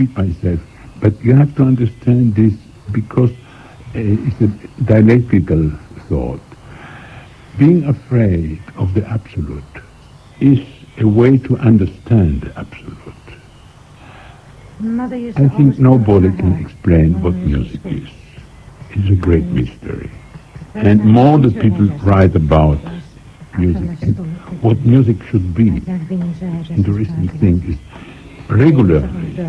repeat myself, but you have to understand this because uh, it's a dialectical thought. Being afraid of the absolute is a way to understand the absolute. Mother used I think nobody can explain what music is. It's a great mystery. Very And more the people write about music and what music should be. I've never been to hairdressers interesting thing is regularly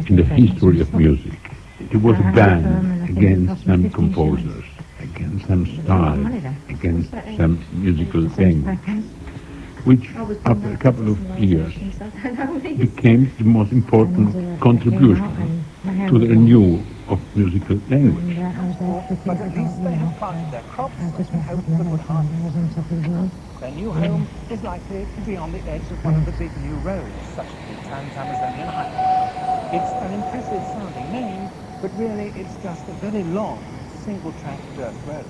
in the history of music, It was a ban against some composers, against some style, against some musical thing, which after a couple of years became the most important contribution to the renewal of musical language. But at least they have planted their crops and hope for good harvest. Their new home is likely to be on the edge of one of the big new roads, such as the Trans-Amazonian Highway. It's an impressive sounding name, but really it's just a very long single-track dirt road.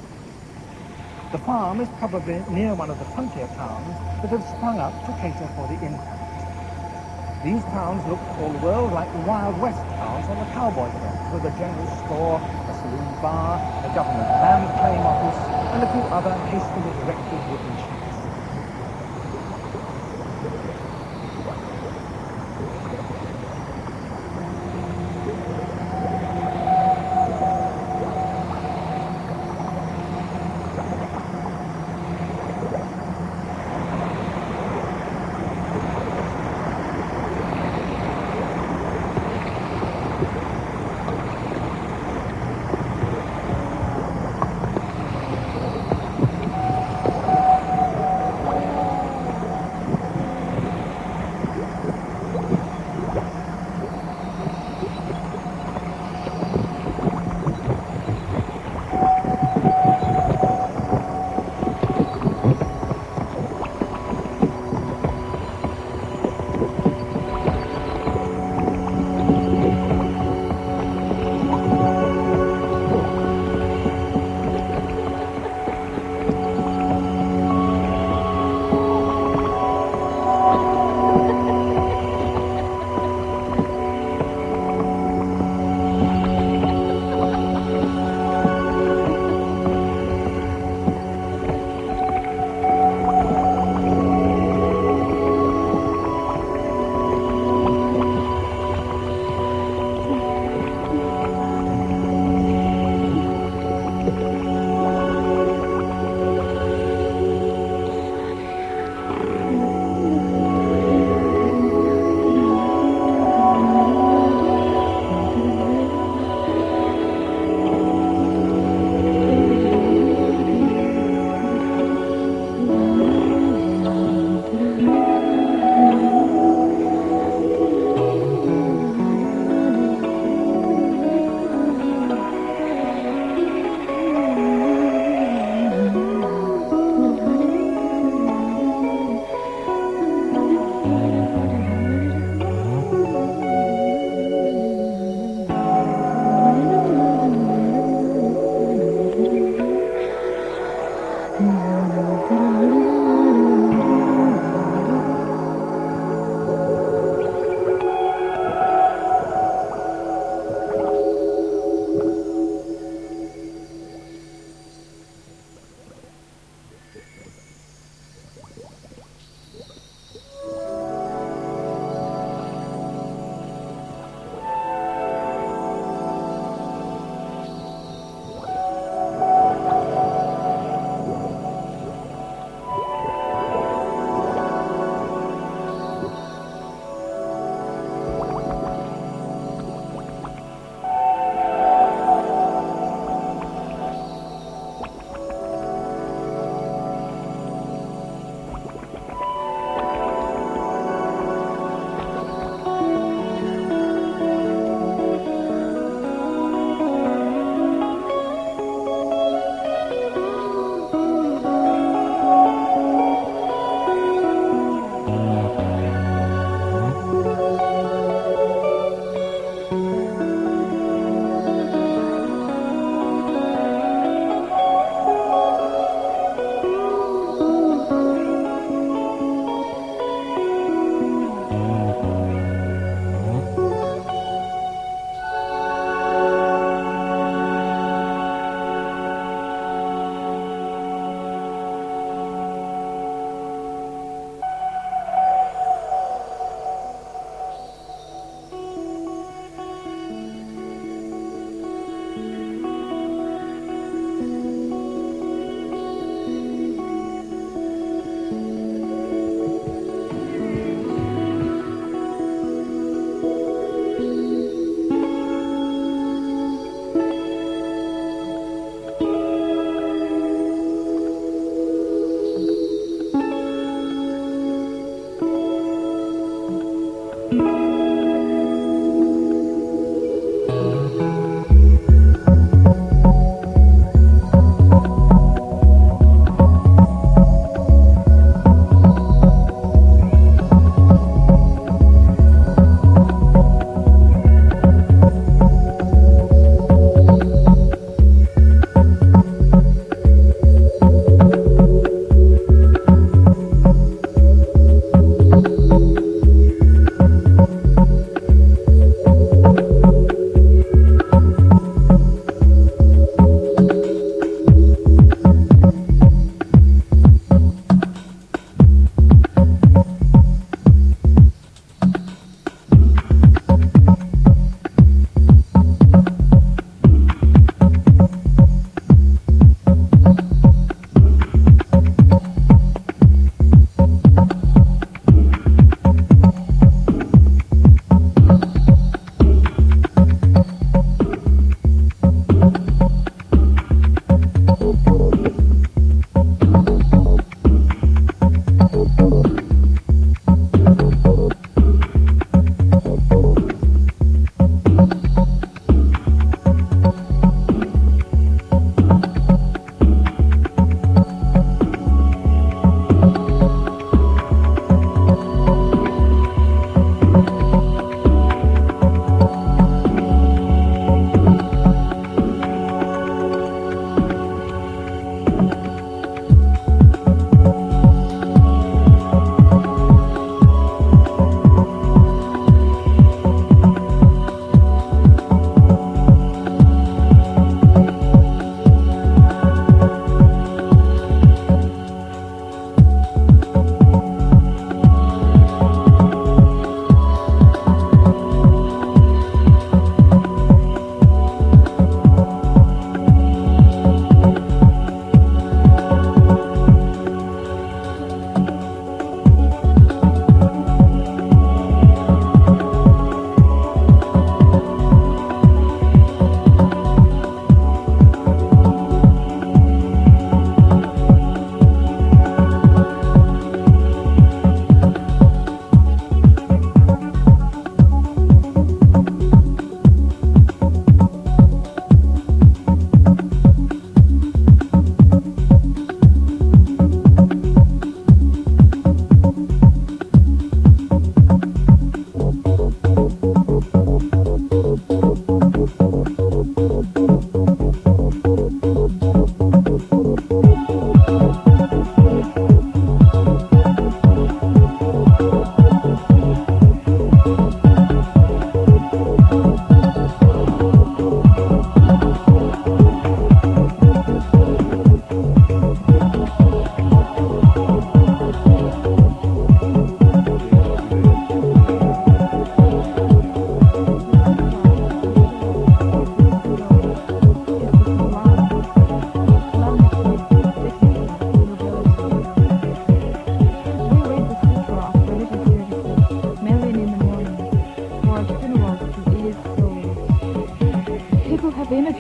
The farm is probably near one of the frontier towns that have sprung up to cater for the infant. These towns looked all the world like the Wild West towns on the cowboy films, with a general store, a saloon bar, a government land claim office, and a few other hastily erected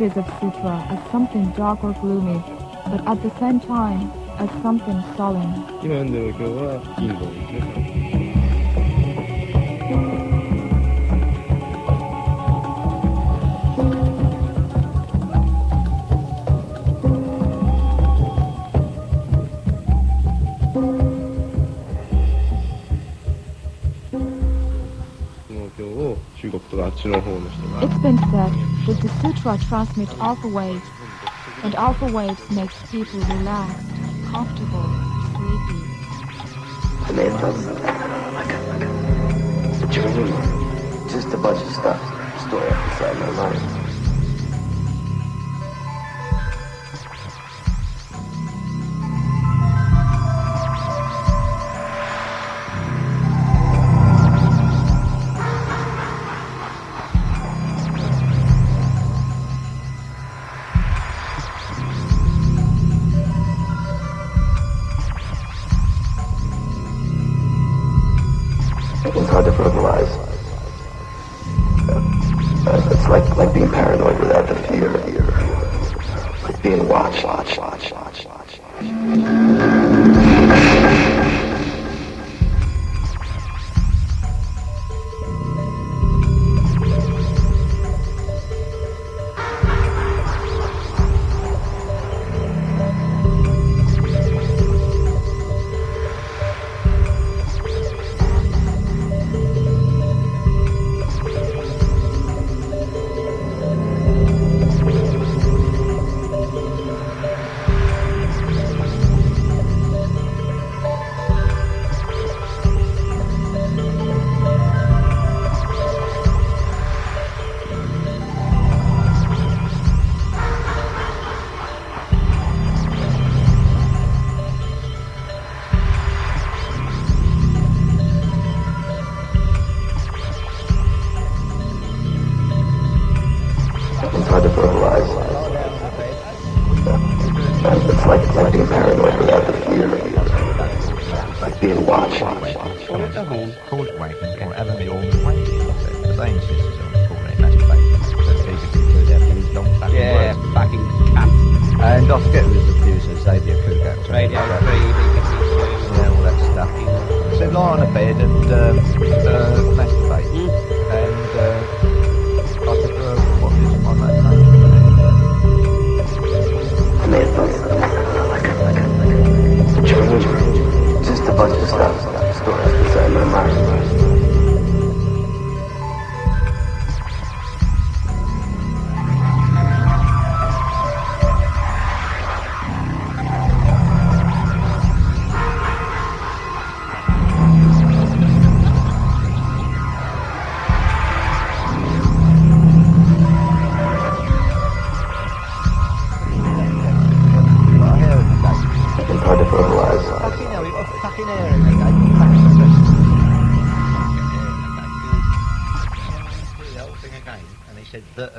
pictures of sutra as something dark or gloomy, but at the same time as something solemn. Ultra transmit alpha waves, and alpha waves makes people relaxed, comfortable, sleepy. It's a dream. Just a bunch of stuff stored inside my mind.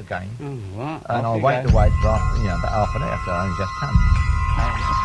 again. Mm. And I waited, wait after, you know, about half an hour, so I only just come.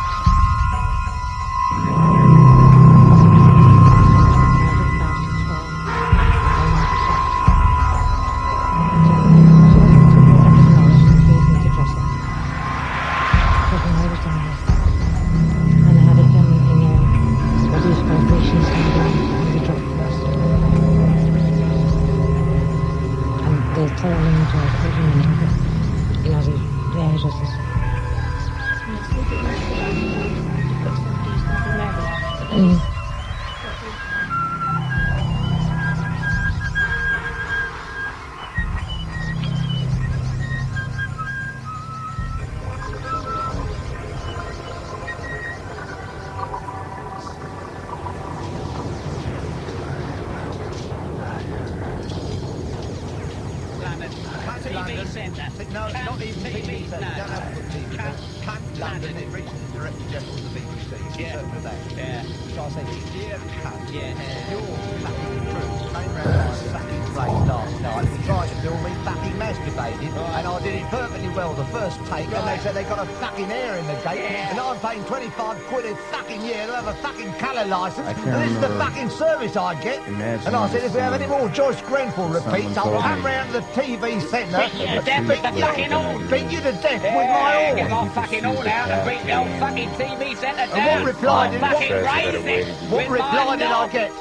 Joyce Grenfell repeats, I'll told come me. round to the TV centre Beat you to and death with the beat fucking you, horn. beat you to death with Yeah, my get horn. my fucking all out and beat the old fucking TV centre And what reply I'm did- fucking what- What reply did I get?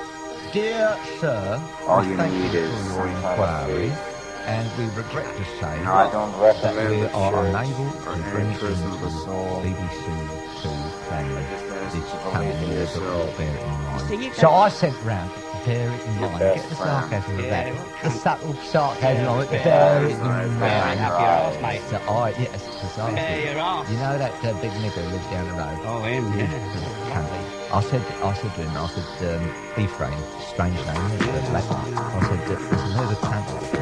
Dear sir, All we you thank need you for your some kind of inquiry, and we regret to say No, I don't that recommend we the are unable to any bring person into the soul. BBC Two family ask this coming year, but bear in So mind. So I sent round to bear it in Your mind. Get the friend. sarcasm of Yeah, that. The subtle sarcasm of it. Bear it in Right, mind. Right up your arse, mate. So I, yes, precisely. Yeah, your arse. You know that uh, big nigger who lives down the road? Oh, him, yeah. Cunt. I said, I said to him, I said, um, Ephraim, strange name, isn't it? Black. I said, uh, listen, there's a cunt.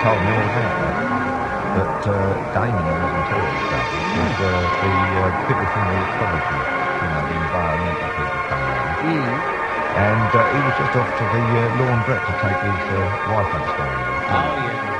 told me all about that. But uh, Damon wasn't telling about uh, this. Mm. the uh, people from the ecology, you know, the environmental people coming in. Mm. And uh, he was just off to the uh, laundrette to take his uh, wife upstairs. Oh, yeah.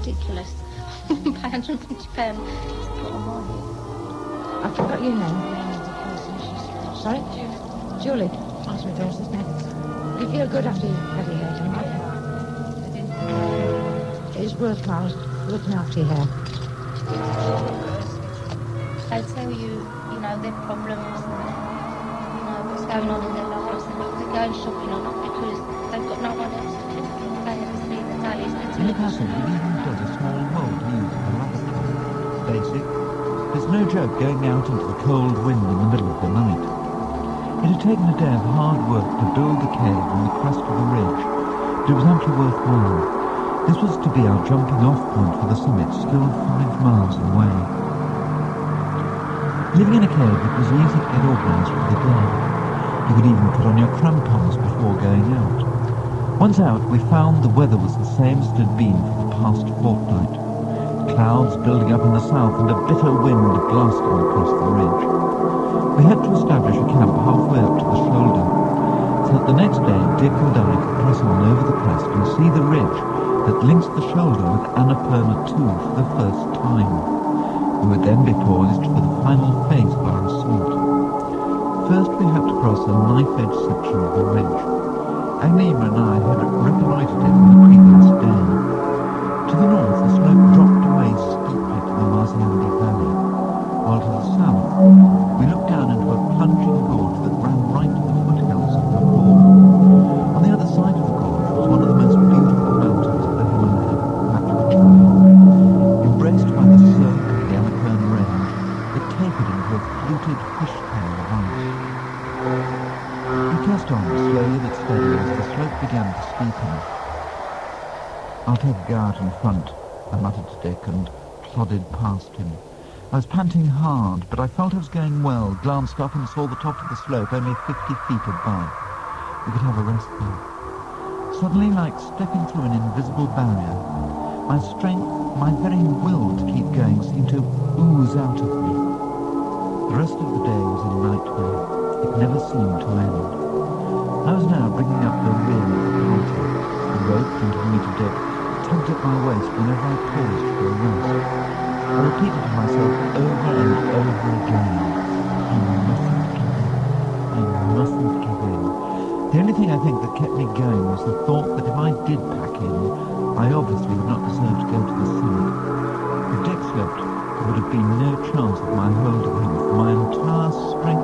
Ridiculous. Pay 150 pounds to put on my hair. I forgot your name. Sorry? Julie. That's my daughter's name. You feel good after you have had your hair done? It's worthwhile looking after your hair. They tell you, you know, their problems, you know, what's going on in their lives, and if they're going shopping or not because they've got no one else to. They never see the dailies, Basic. There's no joke going out into the cold wind in the middle of the night. It had taken a day of hard work to build the cave on the crest of the ridge, but it was amply worthwhile. This was to be our jumping off point for the summit, still five miles away. Living in a cave, it was easy to get organised for the day. You could even put on your crampons before going out. Once out, we found the weather was the same as it had been for the past fortnight. Clouds building up in the south and a bitter wind blasting across the ridge. We had to establish a camp halfway up to the shoulder, so that the next day Dick and I could press on over the crest and see the ridge that links the shoulder with Annapurna 2 for the first time. We would then be poised for the final phase of our assault. First we had to cross a knife-edge section of the ridge. Ang Nyima and I had reconnoitred it on the previous day. Glanced up and saw the top of the slope only 50 feet above. We could have a rest there. Suddenly, like stepping through an invisible barrier, my strength, my very will to keep going seemed to ooze out of me. The rest of the day was a nightmare. It never seemed to end. I was now bringing up the rear of the party. The rope and meter Dick tugged at my waist whenever I paused for a rest. I repeated to myself over and over again, think that kept me going was the thought that if I did pack in, I obviously would not deserve to go to the summit. If Dick slipped, there would have been no chance of my holding him, for my entire strength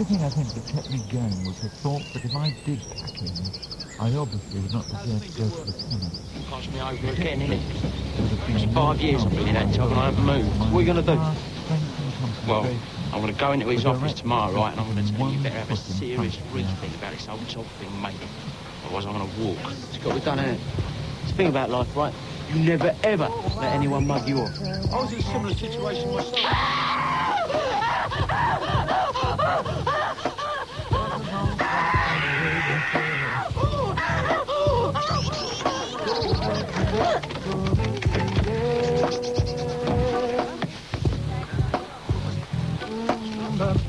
only thing I think that kept me going was the thought that if I did pack in, I obviously would not deserve to go to the tunnel. Cost me over again, innit? It's five years I've been in that tub and I haven't moved. What are you going to do? Well, I'm going to go into his office tomorrow, right, and I'm going to tell you better have a serious rethink about this whole top thing, mate. Otherwise I'm going to walk. It's got to be done, innit? It's the thing about life, right? You never, ever let anyone mug you off. I was in a similar situation myself.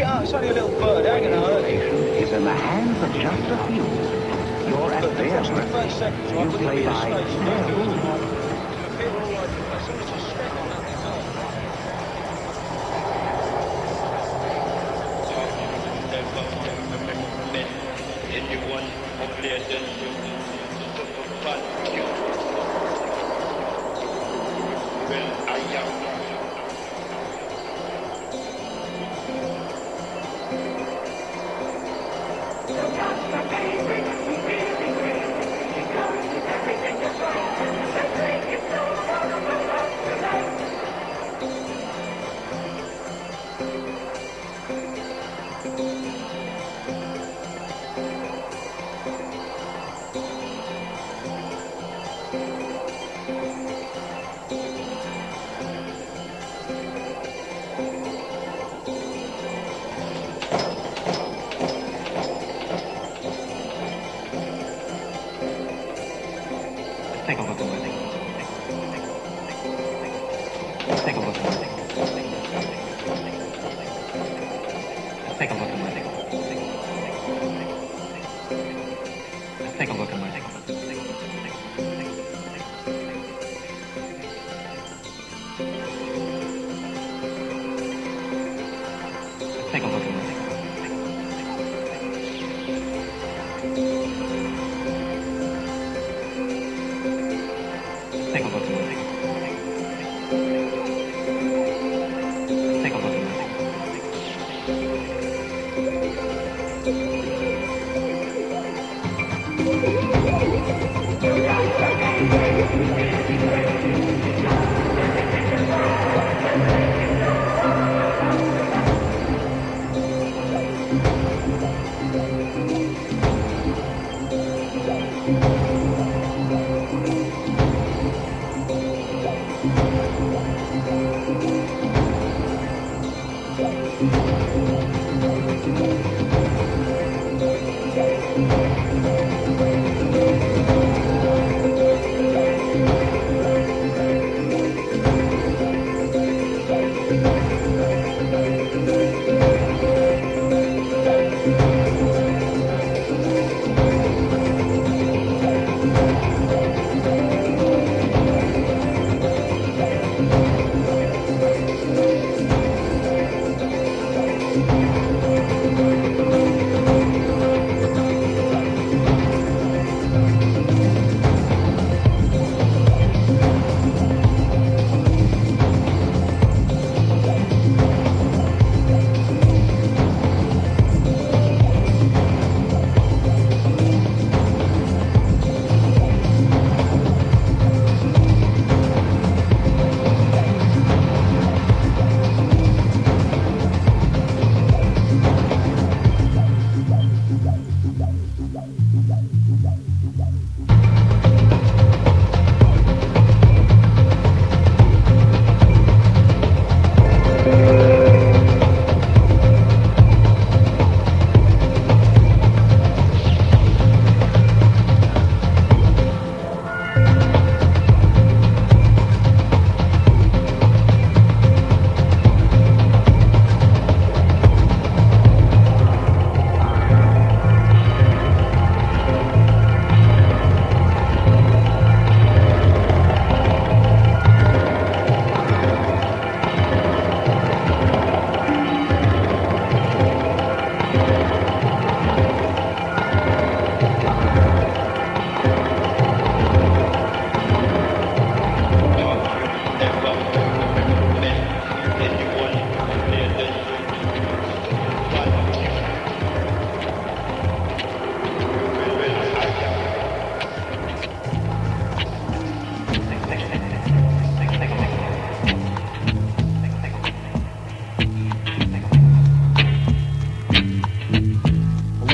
Up, it's only a little bird, gonna hurt you. is in the hands of just a few. You're at the their mercy. 30 seconds, You play by their rules.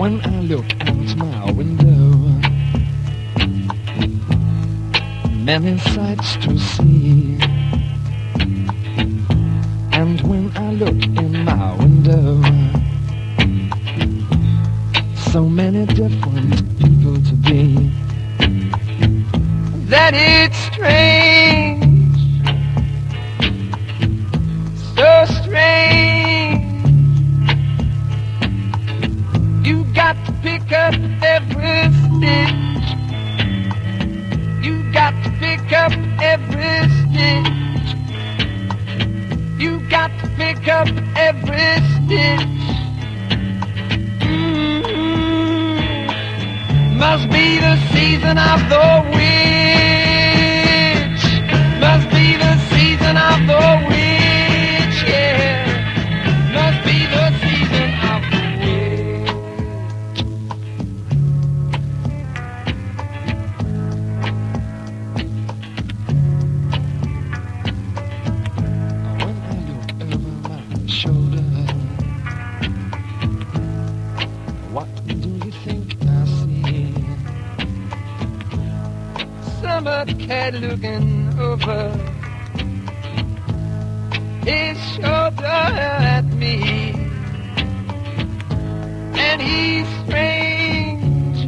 When I look out my window, many sights to see. And when I look in my window, so many different people to be. That it's strange, Every stitch, You got to pick up every stitch. You got to pick up every stitch. Mmm, Must be the season of the witch. Must be the season of the witch. side looking over his shoulder at me. And he's strange,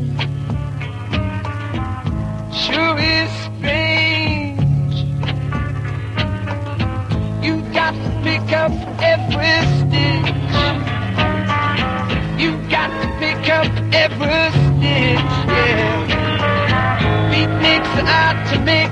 sure is strange. You got to pick up every stitch. You got to pick up every stitch, yeah. Beatniks out to make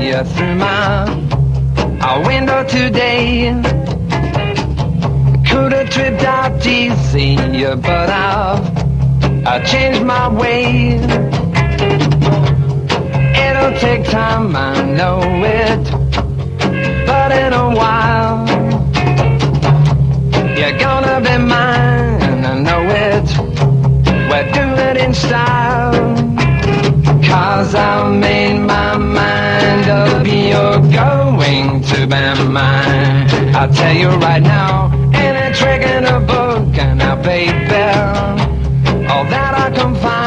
here through my our window today. Could have tripped out easy, but I've I changed my way. It'll take time, I know it, but in a while you're gonna be mine. I know it. We're doing it in style, cause I made my up, you're going to be mine. I'll tell you right now, any trick in a book, and I'll baby, all that I can find.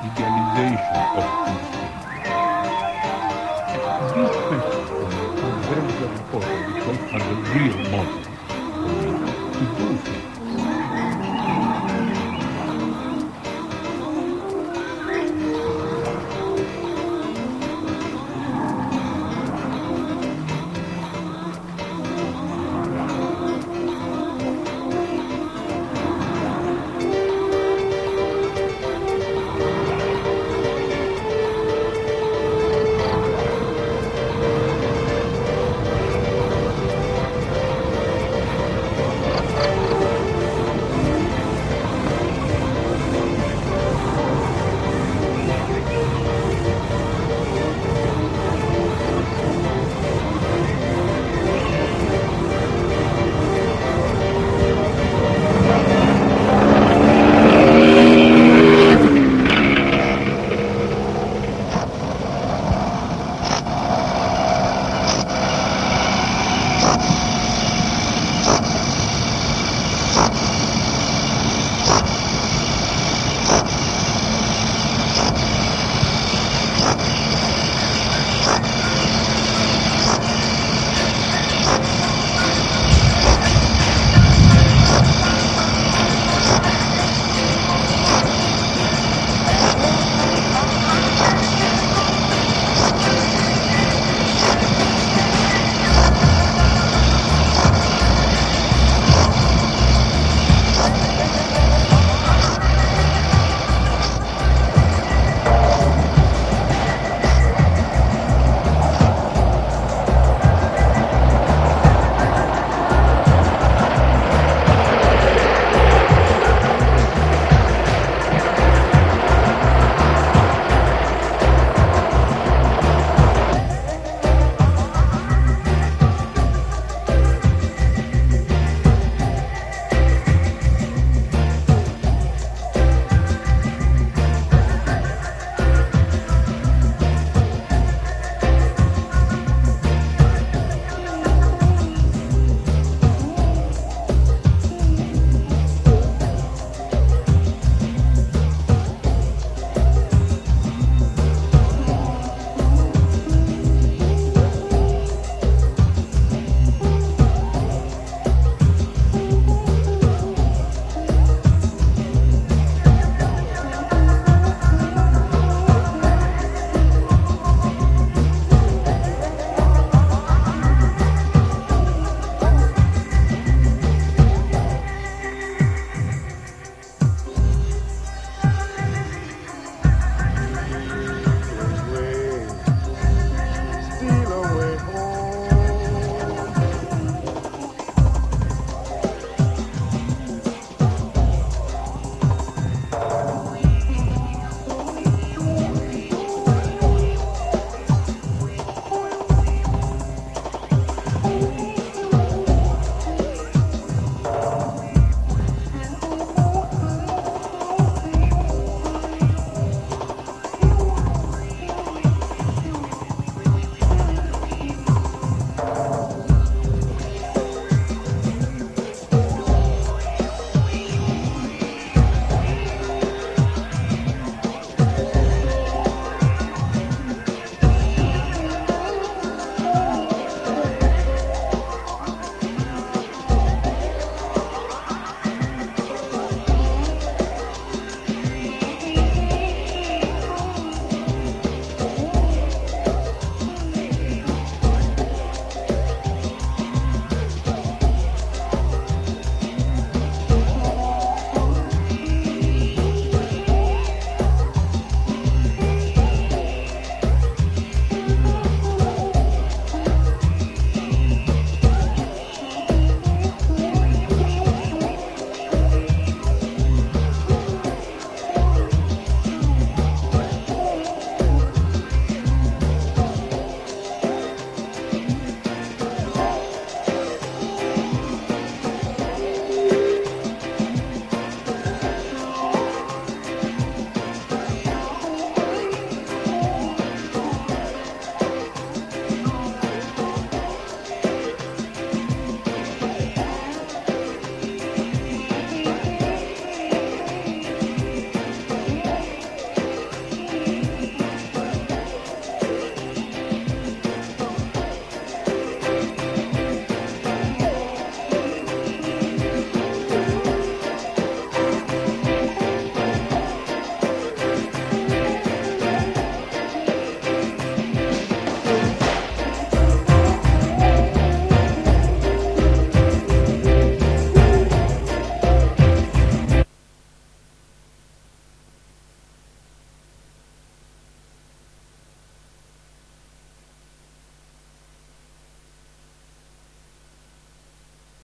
Idealization of things. And these questions are very, very important because are the real motive for me to do things.